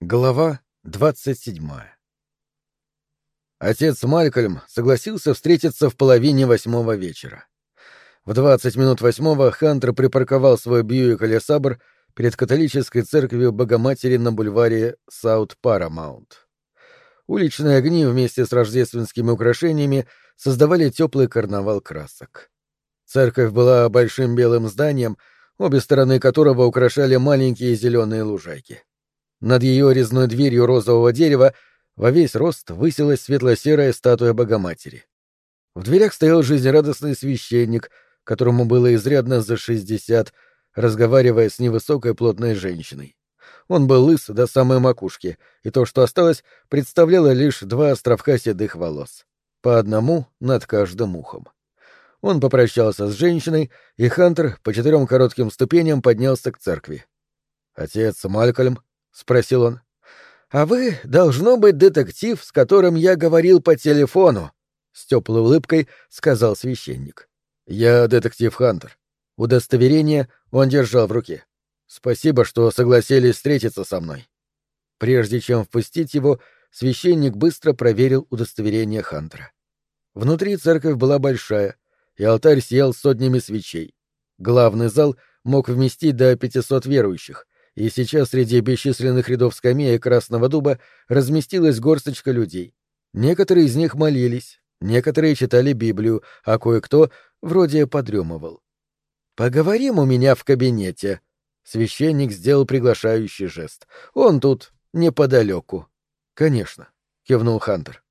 Глава двадцать седьмая Отец Малькольм согласился встретиться в половине восьмого вечера. В двадцать минут восьмого Хантер припарковал свой Бьюик или перед католической церковью Богоматери на бульваре Саут-Парамаунт. Уличные огни вместе с рождественскими украшениями создавали теплый карнавал красок. Церковь была большим белым зданием, обе стороны которого украшали маленькие зеленые лужайки. Над ее резной дверью розового дерева во весь рост высилась светло-серая статуя Богоматери. В дверях стоял жизнерадостный священник, которому было изрядно за шестьдесят, разговаривая с невысокой плотной женщиной. Он был лыс до самой макушки, и то, что осталось, представляло лишь два островка седых волос. По одному над каждым ухом. Он попрощался с женщиной, и Хантер по четырем коротким ступеням поднялся к церкви. Отец Малькольм — спросил он. «А вы, должно быть, детектив, с которым я говорил по телефону», — с теплой улыбкой сказал священник. «Я детектив Хантер. Удостоверение он держал в руке. Спасибо, что согласились встретиться со мной». Прежде чем впустить его, священник быстро проверил удостоверение Хантера. Внутри церковь была большая, и алтарь сиял сотнями свечей. Главный зал мог вместить до пятисот верующих, и сейчас среди бесчисленных рядов скамеек красного дуба разместилась горсточка людей. Некоторые из них молились, некоторые читали Библию, а кое-кто вроде подремывал. «Поговорим у меня в кабинете», — священник сделал приглашающий жест. «Он тут, неподалеку». «Конечно», — кивнул Хантер.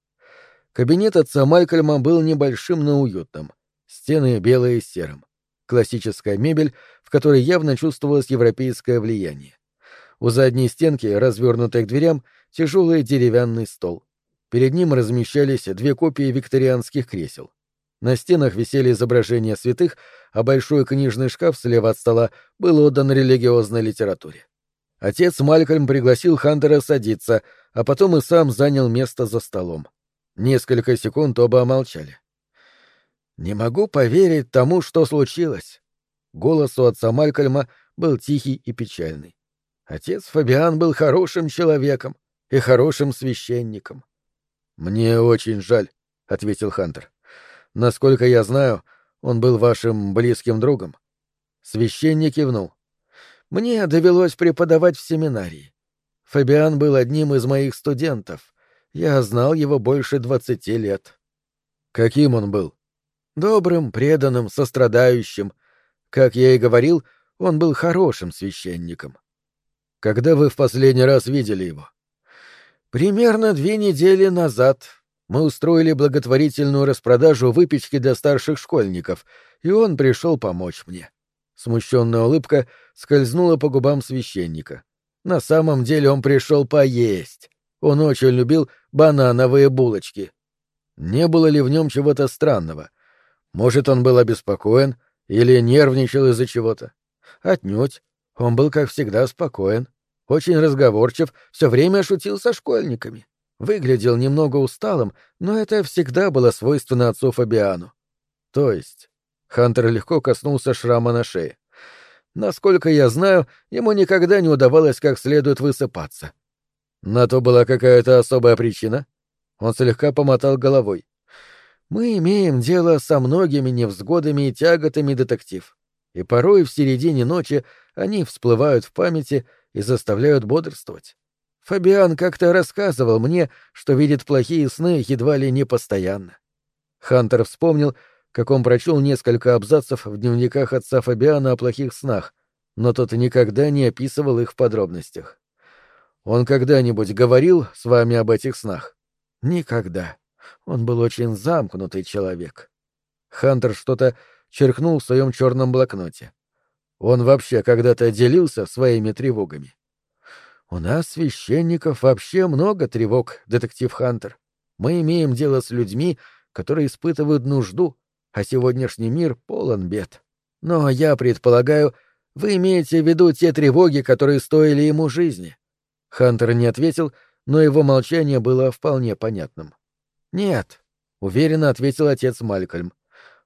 Кабинет отца Малькольма был небольшим, но уютным. Стены белые с серым. Классическая мебель, в которой явно чувствовалось европейское влияние. У задней стенки, развернутой к дверям, тяжелый деревянный стол. Перед ним размещались две копии викторианских кресел. На стенах висели изображения святых, а большой книжный шкаф слева от стола был отдан религиозной литературе. Отец Малькольм пригласил Хантера садиться, а потом и сам занял место за столом. Несколько секунд оба молчали. «Не могу поверить тому, что случилось». Голос у отца Малькольма был тихий и печальный. Отец Фабиан был хорошим человеком и хорошим священником. Мне очень жаль, ответил Хантер. Насколько я знаю, он был вашим близким другом. Священник кивнул. Мне довелось преподавать в семинарии. Фабиан был одним из моих студентов. Я знал его больше двадцати лет. Каким он был? Добрым, преданным, сострадающим. Как я и говорил, он был хорошим священником. Когда вы в последний раз видели его? Примерно две недели назад. Мы устроили благотворительную распродажу выпечки для старших школьников, и он пришел помочь мне. Смущенная улыбка скользнула по губам священника. На самом деле он пришел поесть. Он очень любил банановые булочки. Не было ли в нем чего-то странного? Может, он был обеспокоен или нервничал из-за чего-то? Отнюдь. Он был, как всегда, спокоен, очень разговорчив, все время шутил со школьниками. Выглядел немного усталым, но это всегда было свойственно отцу Фабиану. То есть... Хантер легко коснулся шрама на шее. Насколько я знаю, ему никогда не удавалось как следует высыпаться. На то была какая-то особая причина. Он слегка помотал головой. Мы имеем дело со многими невзгодами и тяготами, детектив и порой в середине ночи они всплывают в памяти и заставляют бодрствовать. Фабиан как-то рассказывал мне, что видит плохие сны едва ли не постоянно. Хантер вспомнил, как он прочел несколько абзацев в дневниках отца Фабиана о плохих снах, но тот никогда не описывал их в подробностях. Он когда-нибудь говорил с вами об этих снах? Никогда. Он был очень замкнутый человек. Хантер что-то черкнул в своем черном блокноте. Он вообще когда-то делился своими тревогами. У нас, священников, вообще много тревог, детектив Хантер. Мы имеем дело с людьми, которые испытывают нужду, а сегодняшний мир полон бед. Но я предполагаю, вы имеете в виду те тревоги, которые стоили ему жизни. Хантер не ответил, но его молчание было вполне понятным. Нет, уверенно ответил отец Малькольм.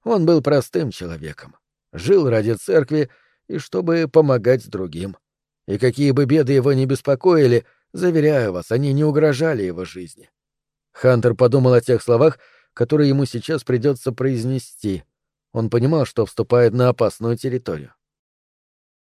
Он был простым человеком. Жил ради церкви и чтобы помогать другим. И какие бы беды его ни беспокоили, Заверяю вас, они не угрожали его жизни. Хантер подумал о тех словах, которые ему сейчас придется произнести. Он понимал, что вступает на опасную территорию.